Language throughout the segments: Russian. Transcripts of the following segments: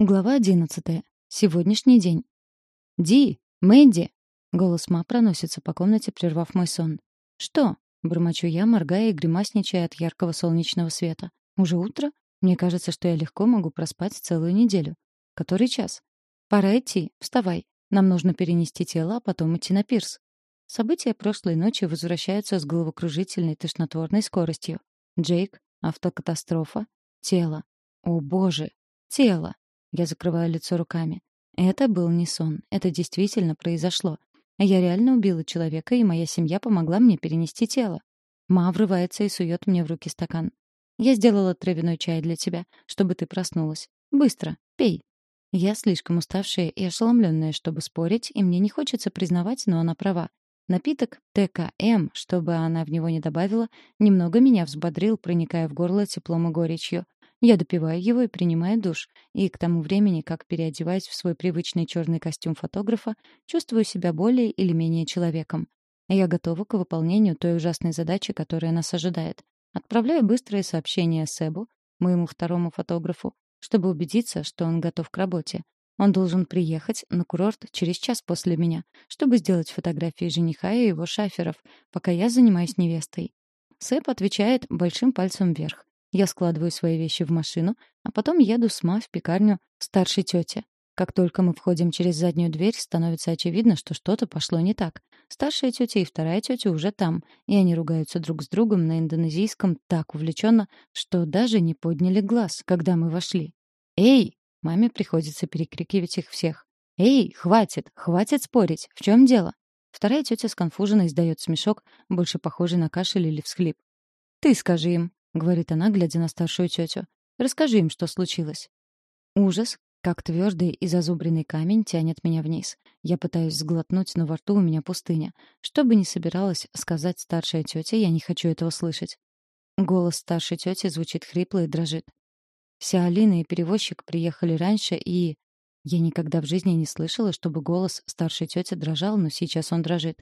Глава одиннадцатая. Сегодняшний день. «Ди! Мэдди!» Голос Ма проносится по комнате, прервав мой сон. «Что?» — бормочу я, моргая и гримасничая от яркого солнечного света. «Уже утро? Мне кажется, что я легко могу проспать целую неделю. Который час? Пора идти. Вставай. Нам нужно перенести тело, а потом идти на пирс». События прошлой ночи возвращаются с головокружительной тошнотворной скоростью. Джейк, автокатастрофа, тело. О, боже, тело. Я закрываю лицо руками. Это был не сон. Это действительно произошло. Я реально убила человека, и моя семья помогла мне перенести тело. Ма врывается и сует мне в руки стакан. Я сделала травяной чай для тебя, чтобы ты проснулась. Быстро, пей. Я слишком уставшая и ошеломленная, чтобы спорить, и мне не хочется признавать, но она права. Напиток ТКМ, чтобы она в него не добавила, немного меня взбодрил, проникая в горло теплом и горечью. Я допиваю его и принимаю душ, и к тому времени, как переодеваюсь в свой привычный черный костюм фотографа, чувствую себя более или менее человеком. Я готова к выполнению той ужасной задачи, которая нас ожидает. Отправляю быстрое сообщение Себу, моему второму фотографу, чтобы убедиться, что он готов к работе. Он должен приехать на курорт через час после меня, чтобы сделать фотографии жениха и его шаферов, пока я занимаюсь невестой. Сэп отвечает большим пальцем вверх. Я складываю свои вещи в машину, а потом еду с Ма в пекарню старшей тети. Как только мы входим через заднюю дверь, становится очевидно, что что-то пошло не так. Старшая тетя и вторая тетя уже там, и они ругаются друг с другом на индонезийском так увлеченно, что даже не подняли глаз, когда мы вошли. «Эй!» — маме приходится перекрикивать их всех. «Эй, хватит! Хватит спорить! В чем дело?» Вторая тетя сконфуженно издает смешок, больше похожий на кашель или всхлип. «Ты скажи им», — говорит она, глядя на старшую тетю. «Расскажи им, что случилось». Ужас, как твердый и зазубренный камень, тянет меня вниз. Я пытаюсь сглотнуть, но во рту у меня пустыня. Что бы ни собиралась сказать старшая тетя, я не хочу этого слышать. Голос старшей тети звучит хрипло и дрожит. Вся Алина и перевозчик приехали раньше, и... Я никогда в жизни не слышала, чтобы голос старшей тети дрожал, но сейчас он дрожит.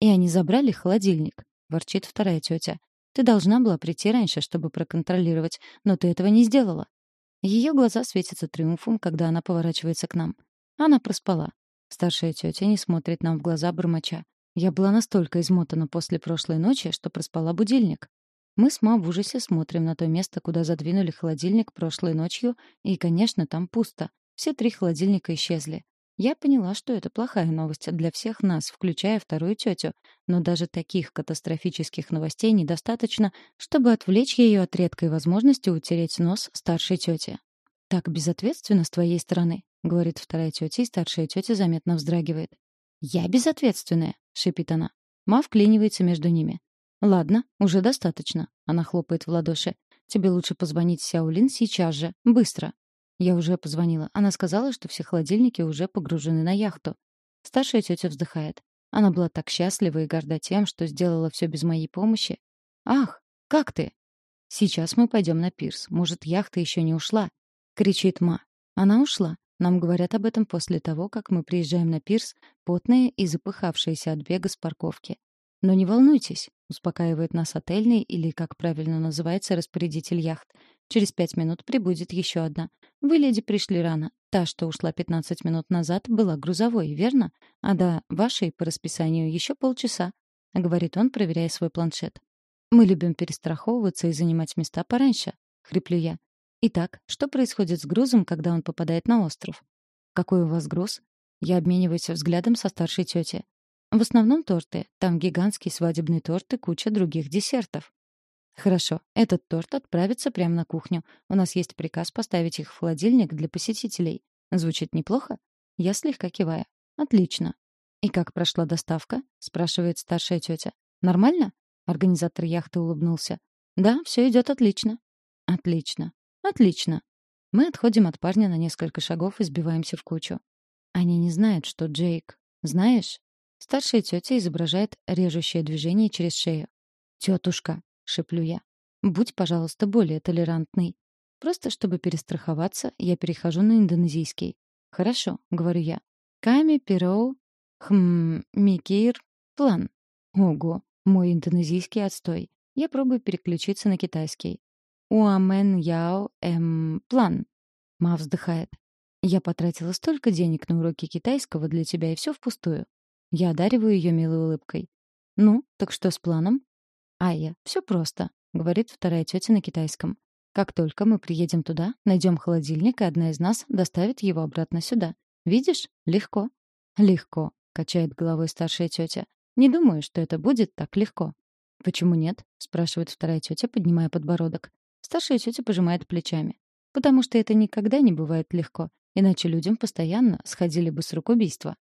«И они забрали холодильник», — ворчит вторая тетя. Ты должна была прийти раньше, чтобы проконтролировать, но ты этого не сделала. Ее глаза светятся триумфом, когда она поворачивается к нам. Она проспала. Старшая тетя не смотрит нам в глаза бормоча. Я была настолько измотана после прошлой ночи, что проспала будильник. Мы с Ма в ужасе смотрим на то место, куда задвинули холодильник прошлой ночью, и, конечно, там пусто. Все три холодильника исчезли. Я поняла, что это плохая новость для всех нас, включая вторую тетю, но даже таких катастрофических новостей недостаточно, чтобы отвлечь ее от редкой возможности утереть нос старшей тете. «Так безответственно с твоей стороны», — говорит вторая тетя, и старшая тетя заметно вздрагивает. «Я безответственная», — шипит она. Ма вклинивается между ними. «Ладно, уже достаточно», — она хлопает в ладоши. «Тебе лучше позвонить Сяолин сейчас же, быстро. Я уже позвонила. Она сказала, что все холодильники уже погружены на яхту. Старшая тетя вздыхает. Она была так счастлива и горда тем, что сделала все без моей помощи. «Ах, как ты?» «Сейчас мы пойдем на пирс. Может, яхта еще не ушла?» — кричит Ма. «Она ушла. Нам говорят об этом после того, как мы приезжаем на пирс, потные и запыхавшиеся от бега с парковки. Но не волнуйтесь, успокаивает нас отельный или, как правильно называется, распорядитель яхт. Через пять минут прибудет еще одна. Вы, леди, пришли рано. Та, что ушла пятнадцать минут назад, была грузовой, верно? А до вашей по расписанию еще полчаса, говорит он, проверяя свой планшет. Мы любим перестраховываться и занимать места пораньше, хриплю я. Итак, что происходит с грузом, когда он попадает на остров? Какой у вас груз? Я обмениваюсь взглядом со старшей тетей. В основном торты. Там гигантский свадебный торт и куча других десертов. Хорошо, этот торт отправится прямо на кухню. У нас есть приказ поставить их в холодильник для посетителей. Звучит неплохо? Я слегка киваю. Отлично. И как прошла доставка? спрашивает старшая тетя. Нормально? Организатор яхты улыбнулся. Да, все идет отлично. Отлично. Отлично. Мы отходим от парня на несколько шагов и сбиваемся в кучу. Они не знают, что Джейк. Знаешь? Старшая тетя изображает режущее движение через шею. «Тетушка», — шеплю я, — «будь, пожалуйста, более толерантный». Просто чтобы перестраховаться, я перехожу на индонезийский. «Хорошо», — говорю я. «Ками пироу хм микир план». Ого, мой индонезийский отстой. Я пробую переключиться на китайский. «Уамен яо эм план». Ма вздыхает. Я потратила столько денег на уроки китайского для тебя, и все впустую. Я одариваю ее милой улыбкой. Ну, так что с планом? Ая, все просто, говорит вторая тетя на китайском. Как только мы приедем туда, найдем холодильник, и одна из нас доставит его обратно сюда. Видишь? Легко. Легко, качает головой старшая тетя. Не думаю, что это будет так легко. Почему нет? спрашивает вторая тетя, поднимая подбородок. Старшая тетя пожимает плечами. Потому что это никогда не бывает легко, иначе людям постоянно сходили бы с рук убийства.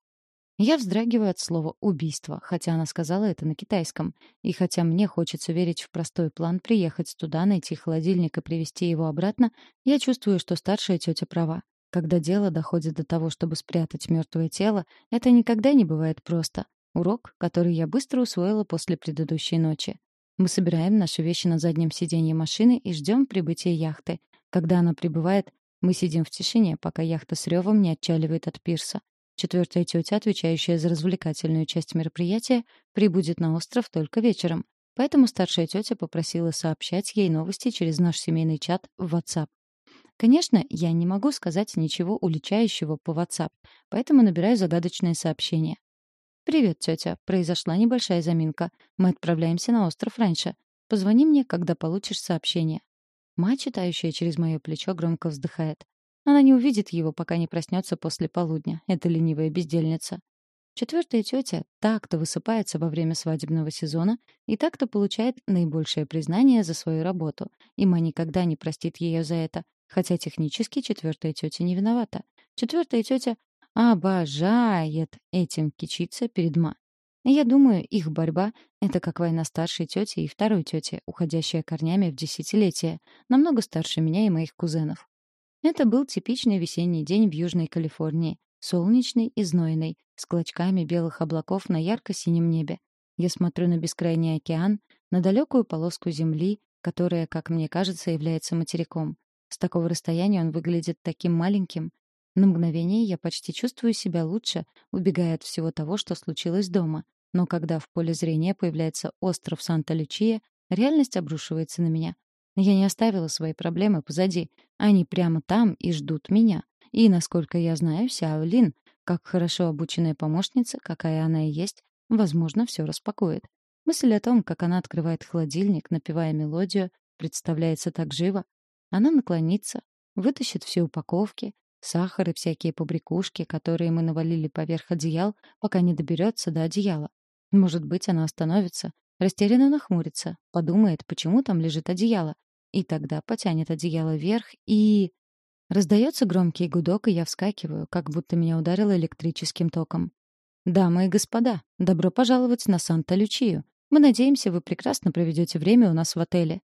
Я вздрагиваю от слова «убийство», хотя она сказала это на китайском. И хотя мне хочется верить в простой план приехать туда, найти холодильник и привезти его обратно, я чувствую, что старшая тетя права. Когда дело доходит до того, чтобы спрятать мертвое тело, это никогда не бывает просто. Урок, который я быстро усвоила после предыдущей ночи. Мы собираем наши вещи на заднем сиденье машины и ждем прибытия яхты. Когда она прибывает, мы сидим в тишине, пока яхта с ревом не отчаливает от пирса. Четвертая тетя, отвечающая за развлекательную часть мероприятия, прибудет на остров только вечером. Поэтому старшая тетя попросила сообщать ей новости через наш семейный чат в WhatsApp. Конечно, я не могу сказать ничего уличающего по WhatsApp, поэтому набираю загадочное сообщение. «Привет, тетя. Произошла небольшая заминка. Мы отправляемся на остров раньше. Позвони мне, когда получишь сообщение». Мать, читающая через мое плечо, громко вздыхает. Она не увидит его, пока не проснется после полудня. Это ленивая бездельница. Четвертая тетя так-то высыпается во время свадебного сезона и так-то получает наибольшее признание за свою работу. И ма никогда не простит ее за это, хотя технически четвертая тетя не виновата. Четвертая тетя обожает этим кичиться перед Ма. Я думаю, их борьба — это как война старшей тети и второй тети, уходящая корнями в десятилетия, намного старше меня и моих кузенов. Это был типичный весенний день в Южной Калифорнии, солнечный и знойный, с клочками белых облаков на ярко-синем небе. Я смотрю на бескрайний океан, на далекую полоску земли, которая, как мне кажется, является материком. С такого расстояния он выглядит таким маленьким, на мгновение я почти чувствую себя лучше, убегая от всего того, что случилось дома. Но когда в поле зрения появляется остров Санта-Лючия, реальность обрушивается на меня. Я не оставила свои проблемы позади. Они прямо там и ждут меня. И, насколько я знаю, Сяо Лин, как хорошо обученная помощница, какая она и есть, возможно, все распакует. Мысль о том, как она открывает холодильник, напевая мелодию, представляется так живо. Она наклонится, вытащит все упаковки, Сахар и всякие побрякушки, которые мы навалили поверх одеял, пока не доберется до одеяла. Может быть, она остановится, растерянно нахмурится, подумает, почему там лежит одеяло, и тогда потянет одеяло вверх и... Раздается громкий гудок, и я вскакиваю, как будто меня ударило электрическим током. «Дамы и господа, добро пожаловать на Санта-Лючию. Мы надеемся, вы прекрасно проведете время у нас в отеле».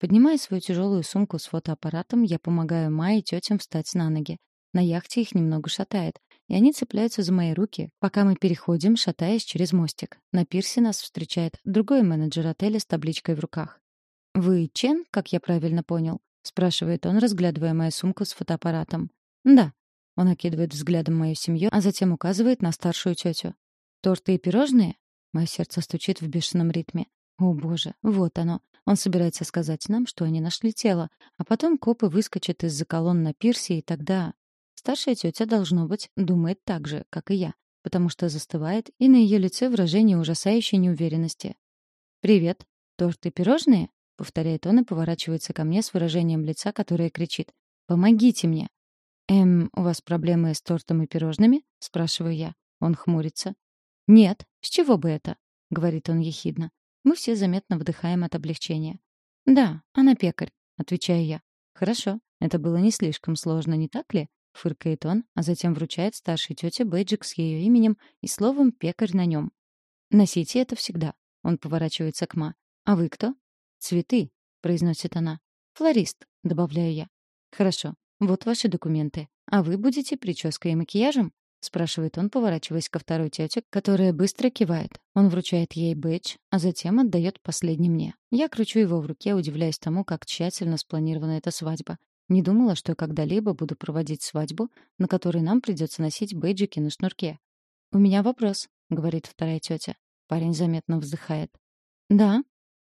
Поднимая свою тяжелую сумку с фотоаппаратом, я помогаю Майе и тетям встать на ноги. На яхте их немного шатает, и они цепляются за мои руки, пока мы переходим, шатаясь через мостик. На пирсе нас встречает другой менеджер отеля с табличкой в руках. «Вы Чен, как я правильно понял?» — спрашивает он, разглядывая мою сумку с фотоаппаратом. «Да». Он окидывает взглядом мою семью, а затем указывает на старшую тетю. «Торты и пирожные?» Мое сердце стучит в бешеном ритме. О, боже, вот оно. Он собирается сказать нам, что они нашли тело, а потом копы выскочат из-за колонн на пирсе, и тогда... Старшая тетя, должно быть, думает так же, как и я, потому что застывает, и на ее лице выражение ужасающей неуверенности. «Привет. Торт и пирожные?» — повторяет он и поворачивается ко мне с выражением лица, которое кричит. «Помогите мне!» «Эм, у вас проблемы с тортом и пирожными?» — спрашиваю я. Он хмурится. «Нет, с чего бы это?» — говорит он ехидно. Мы все заметно вдыхаем от облегчения. «Да, она пекарь», — отвечаю я. «Хорошо, это было не слишком сложно, не так ли?» Фыркает он, а затем вручает старшей тете бейджик с ее именем и словом «пекарь» на нем. «Носите это всегда». Он поворачивается к Ма. «А вы кто?» «Цветы», — произносит она. «Флорист», — добавляю я. «Хорошо. Вот ваши документы. А вы будете прической и макияжем?» — спрашивает он, поворачиваясь ко второй тете, которая быстро кивает. Он вручает ей бейдж, а затем отдает последний мне. Я кручу его в руке, удивляясь тому, как тщательно спланирована эта свадьба. Не думала, что когда-либо буду проводить свадьбу, на которой нам придется носить бейджики на шнурке. «У меня вопрос», — говорит вторая тетя. Парень заметно вздыхает. «Да.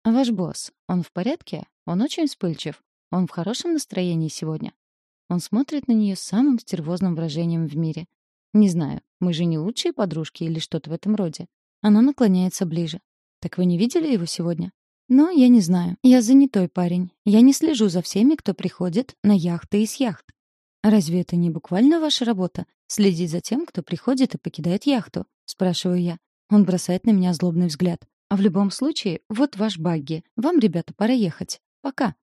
Ваш босс, он в порядке? Он очень вспыльчив. Он в хорошем настроении сегодня?» Он смотрит на нее самым стервозным выражением в мире. Не знаю, мы же не лучшие подружки или что-то в этом роде. Она наклоняется ближе. Так вы не видели его сегодня? Но я не знаю. Я занятой парень. Я не слежу за всеми, кто приходит на яхты и с яхт. Разве это не буквально ваша работа? Следить за тем, кто приходит и покидает яхту? Спрашиваю я. Он бросает на меня злобный взгляд. А в любом случае, вот ваш багги. Вам, ребята, пора ехать. Пока.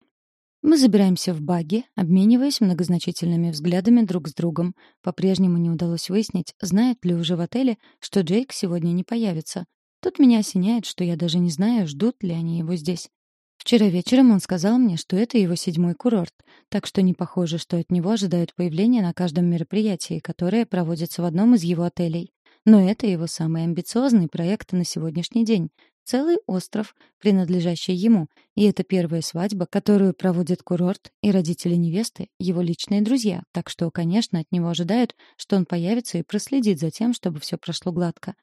Мы забираемся в багги, обмениваясь многозначительными взглядами друг с другом. По-прежнему не удалось выяснить, знает ли уже в отеле, что Джейк сегодня не появится. Тут меня осеняет, что я даже не знаю, ждут ли они его здесь. Вчера вечером он сказал мне, что это его седьмой курорт, так что не похоже, что от него ожидают появления на каждом мероприятии, которое проводится в одном из его отелей. Но это его самый амбициозный проект на сегодняшний день, Целый остров, принадлежащий ему, и это первая свадьба, которую проводит курорт, и родители невесты — его личные друзья, так что, конечно, от него ожидают, что он появится и проследит за тем, чтобы все прошло гладко.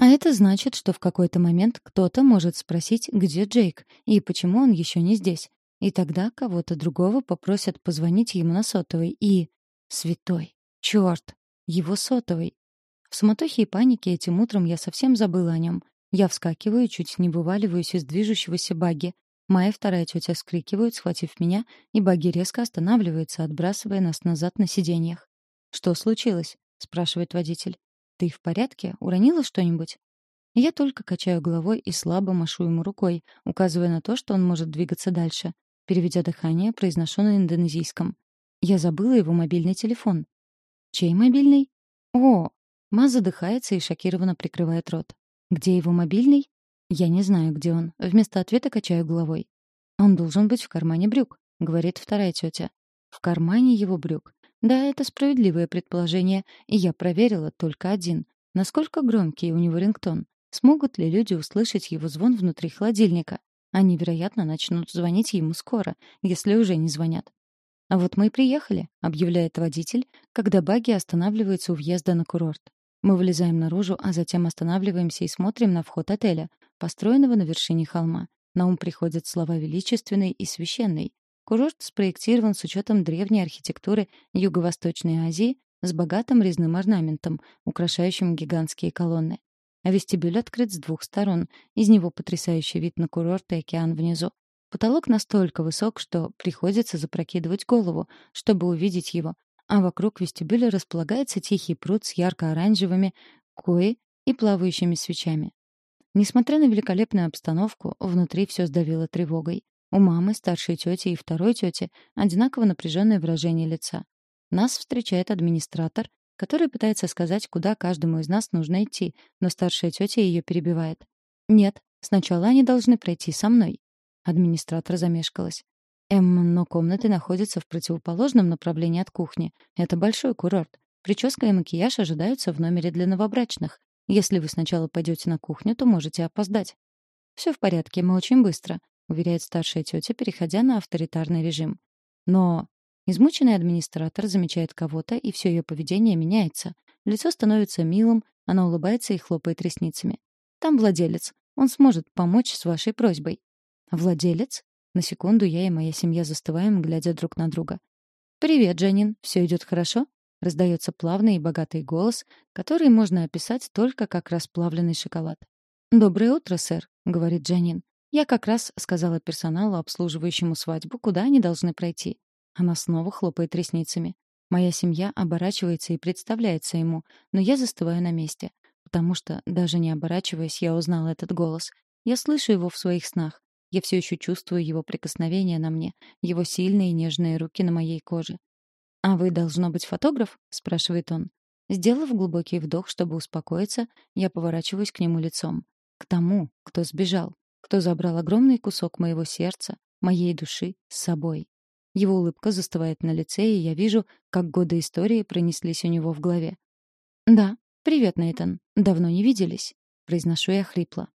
А это значит, что в какой-то момент кто-то может спросить, где Джейк, и почему он еще не здесь. И тогда кого-то другого попросят позвонить ему на сотовый и... Святой. Черт. Его сотовый. В суматохе и панике этим утром я совсем забыла о нем. Я вскакиваю, чуть не вываливаюсь из движущегося багги. Моя вторая тетя скрикивают, схватив меня, и багги резко останавливается, отбрасывая нас назад на сиденьях. «Что случилось?» — спрашивает водитель. «Ты в порядке? Уронила что-нибудь?» Я только качаю головой и слабо машу ему рукой, указывая на то, что он может двигаться дальше. Переведя дыхание, произношу на индонезийском. Я забыла его мобильный телефон. «Чей мобильный?» «О!» Ма задыхается и шокированно прикрывает рот. Где его мобильный? Я не знаю, где он. Вместо ответа качаю головой. Он должен быть в кармане брюк, говорит вторая тетя. В кармане его брюк. Да, это справедливое предположение, и я проверила только один. Насколько громкий у него рингтон? Смогут ли люди услышать его звон внутри холодильника? Они, вероятно, начнут звонить ему скоро, если уже не звонят. «А вот мы и приехали», — объявляет водитель, когда багги останавливаются у въезда на курорт. Мы вылезаем наружу, а затем останавливаемся и смотрим на вход отеля, построенного на вершине холма. На ум приходят слова величественный и священный. Курорт спроектирован с учетом древней архитектуры Юго-Восточной Азии с богатым резным орнаментом, украшающим гигантские колонны. А вестибюль открыт с двух сторон. Из него потрясающий вид на курорт и океан внизу. Потолок настолько высок, что приходится запрокидывать голову, чтобы увидеть его, а вокруг вестибюля располагается тихий пруд с ярко-оранжевыми кои и плавающими свечами. Несмотря на великолепную обстановку, внутри все сдавило тревогой. У мамы, старшей тети и второй тети одинаково напряженное выражение лица. Нас встречает администратор, который пытается сказать, куда каждому из нас нужно идти, но старшая тетя ее перебивает. «Нет, сначала они должны пройти со мной». Администратор замешкалась. Эм, но комнаты находятся в противоположном направлении от кухни. Это большой курорт. Прическа и макияж ожидаются в номере для новобрачных. Если вы сначала пойдете на кухню, то можете опоздать. Все в порядке, мы очень быстро, уверяет старшая тетя, переходя на авторитарный режим. Но измученный администратор замечает кого-то, и все ее поведение меняется. Лицо становится милым, она улыбается и хлопает ресницами. Там владелец. Он сможет помочь с вашей просьбой. Владелец? На секунду я и моя семья застываем, глядя друг на друга. «Привет, Джанин. Все идет хорошо?» Раздается плавный и богатый голос, который можно описать только как расплавленный шоколад. «Доброе утро, сэр», — говорит Джанин. «Я как раз сказала персоналу, обслуживающему свадьбу, куда они должны пройти». Она снова хлопает ресницами. Моя семья оборачивается и представляется ему, но я застываю на месте, потому что, даже не оборачиваясь, я узнала этот голос. Я слышу его в своих снах. Я все еще чувствую его прикосновение на мне, его сильные нежные руки на моей коже. «А вы, должно быть, фотограф?» — спрашивает он. Сделав глубокий вдох, чтобы успокоиться, я поворачиваюсь к нему лицом. К тому, кто сбежал, кто забрал огромный кусок моего сердца, моей души с собой. Его улыбка застывает на лице, и я вижу, как годы истории пронеслись у него в голове. «Да, привет, Нейтан. Давно не виделись», — произношу я хрипло.